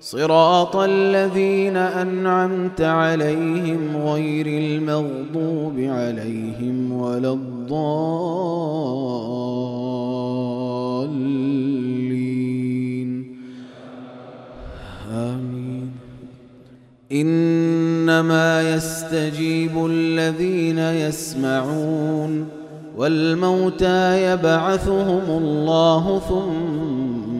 صراط الذين أنعمت عليهم غير المغضوب عليهم ولا الضالين. آمين. إنما يستجيب الذين يسمعون والموتى يبعثهم الله ثم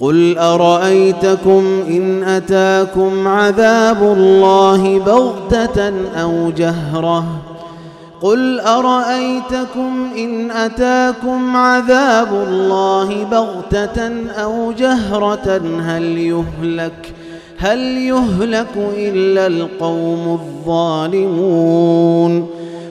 قل أرأيتكم إن أتاكم عذاب الله بغتة أو جهرة؟ قل أرأيتكم إن أتاكم عذاب الله بغتة أو جهرة؟ هل يهلك هل يهلك إلا القوم الظالمون؟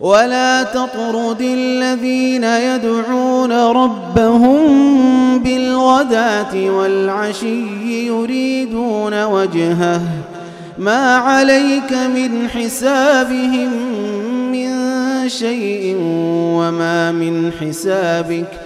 ولا تطرد الذين يدعون ربهم بالغداة والعشي يريدون وجهه. ما عليك من حسابهم من شيء وما من حسابك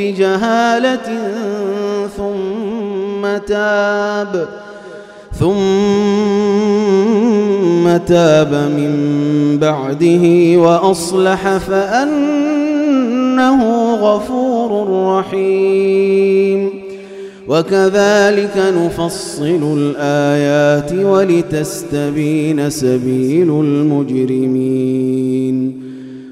بجهالة ثم تاب ثم تاب من بعده وأصلح فأنه غفور رحيم. وكذلك نفصل الآيات ولتستبين سبيل المجرمين.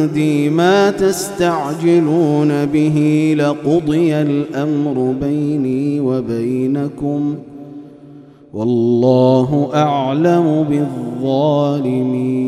عندي ما تستعجلون به لقضي الأمر بيني وبينكم والله أعلم بالظالمين.